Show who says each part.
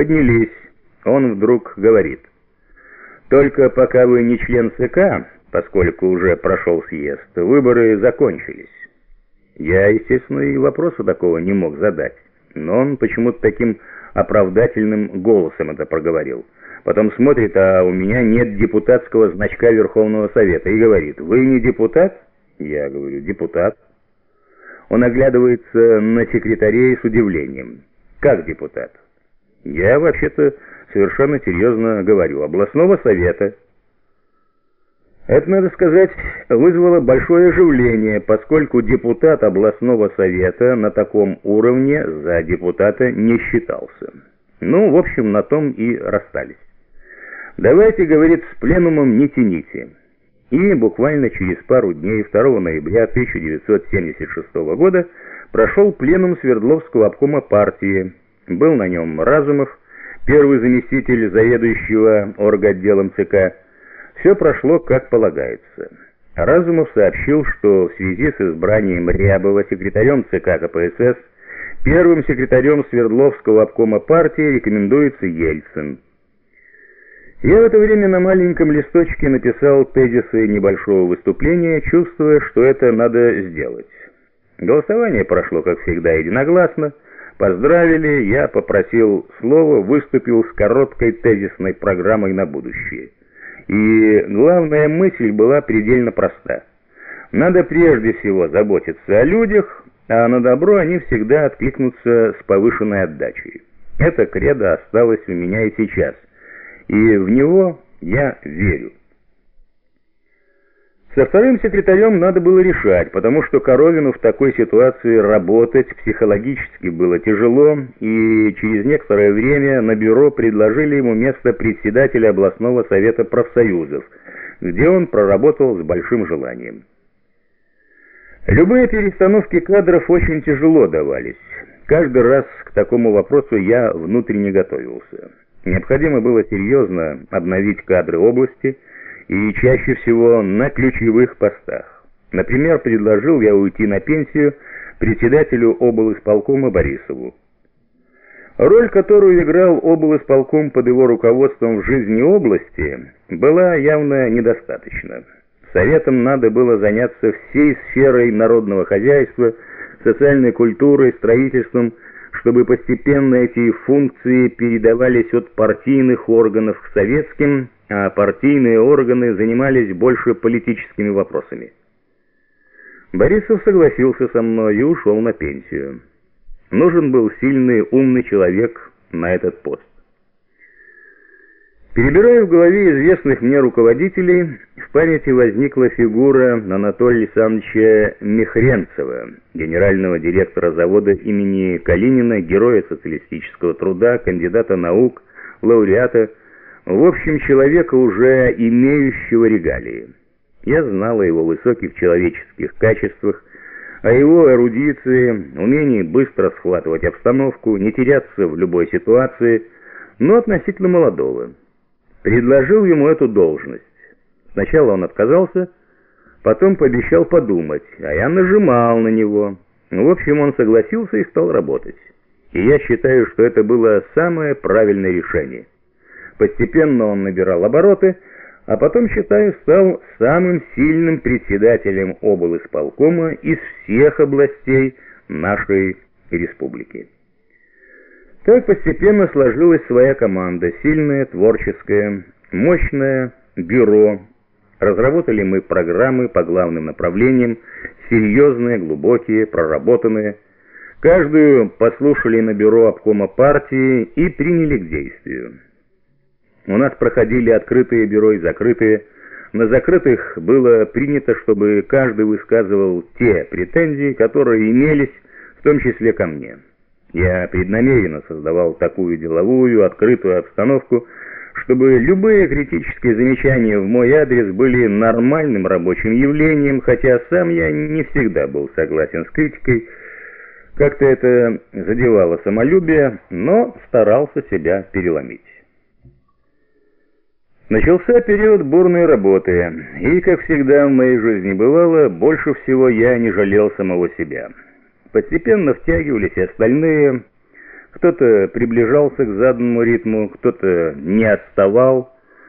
Speaker 1: Поднялись. Он вдруг говорит. Только пока вы не член ЦК, поскольку уже прошел съезд, выборы закончились. Я, естественно, и вопроса такого не мог задать, но он почему-то таким оправдательным голосом это проговорил. Потом смотрит, а у меня нет депутатского значка Верховного Совета, и говорит, «Вы не депутат?» Я говорю, «Депутат». Он оглядывается на секретарей с удивлением. «Как депутат?» «Я вообще-то совершенно серьезно говорю. Областного совета». Это, надо сказать, вызвало большое оживление, поскольку депутат областного совета на таком уровне за депутата не считался. Ну, в общем, на том и расстались. «Давайте, — говорит, — с пленумом не тяните». И буквально через пару дней, 2 ноября 1976 года, прошел пленум Свердловского обкома партии. Был на нем Разумов, первый заместитель заведующего орготделом ЦК, все прошло как полагается. Разумов сообщил, что в связи с избранием Рябова секретарем ЦК КПСС первым секретарем Свердловского обкома партии рекомендуется Ельцин. Я в это время на маленьком листочке написал тезисы небольшого выступления, чувствуя, что это надо сделать. Голосование прошло, как всегда, единогласно. Поздравили, я попросил слова, выступил с короткой тезисной программой на будущее. И главная мысль была предельно проста. Надо прежде всего заботиться о людях, а на добро они всегда откликнутся с повышенной отдачей. Это кредо осталось у меня и сейчас, и в него я верю. Со вторым секретарем надо было решать, потому что Коровину в такой ситуации работать психологически было тяжело, и через некоторое время на бюро предложили ему место председателя областного совета профсоюзов, где он проработал с большим желанием. Любые перестановки кадров очень тяжело давались. Каждый раз к такому вопросу я внутренне готовился. Необходимо было серьезно обновить кадры области – и чаще всего на ключевых постах. Например, предложил я уйти на пенсию председателю облисполкома Борисову. Роль, которую играл облисполком под его руководством в жизни области, была явно недостаточна. Советом надо было заняться всей сферой народного хозяйства, социальной культурой, строительством, чтобы постепенно эти функции передавались от партийных органов к советским, а партийные органы занимались больше политическими вопросами. Борисов согласился со мной и ушел на пенсию. Нужен был сильный, умный человек на этот пост. Перебирая в голове известных мне руководителей, в памяти возникла фигура Анатолия Александровича Мехренцева, генерального директора завода имени Калинина, героя социалистического труда, кандидата наук, лауреата в общем, человека, уже имеющего регалии. Я знал о его высоких человеческих качествах, о его эрудиции, умении быстро схватывать обстановку, не теряться в любой ситуации, но относительно молодого. Предложил ему эту должность. Сначала он отказался, потом пообещал подумать, а я нажимал на него. В общем, он согласился и стал работать. И я считаю, что это было самое правильное решение. Постепенно он набирал обороты, а потом, считаю, стал самым сильным председателем облисполкома из всех областей нашей республики. Так постепенно сложилась своя команда, сильная, творческая, мощное бюро. Разработали мы программы по главным направлениям, серьезные, глубокие, проработанные. Каждую послушали на бюро обкома партии и приняли к действию. У нас проходили открытые бюро и закрытые. На закрытых было принято, чтобы каждый высказывал те претензии, которые имелись, в том числе ко мне. Я преднамеренно создавал такую деловую, открытую обстановку, чтобы любые критические замечания в мой адрес были нормальным рабочим явлением, хотя сам я не всегда был согласен с критикой, как-то это задевало самолюбие, но старался себя переломить. Начался период бурной работы, и, как всегда в моей жизни бывало, больше всего я не жалел самого себя. Постепенно втягивались и остальные. Кто-то приближался к заданному ритму, кто-то не отставал,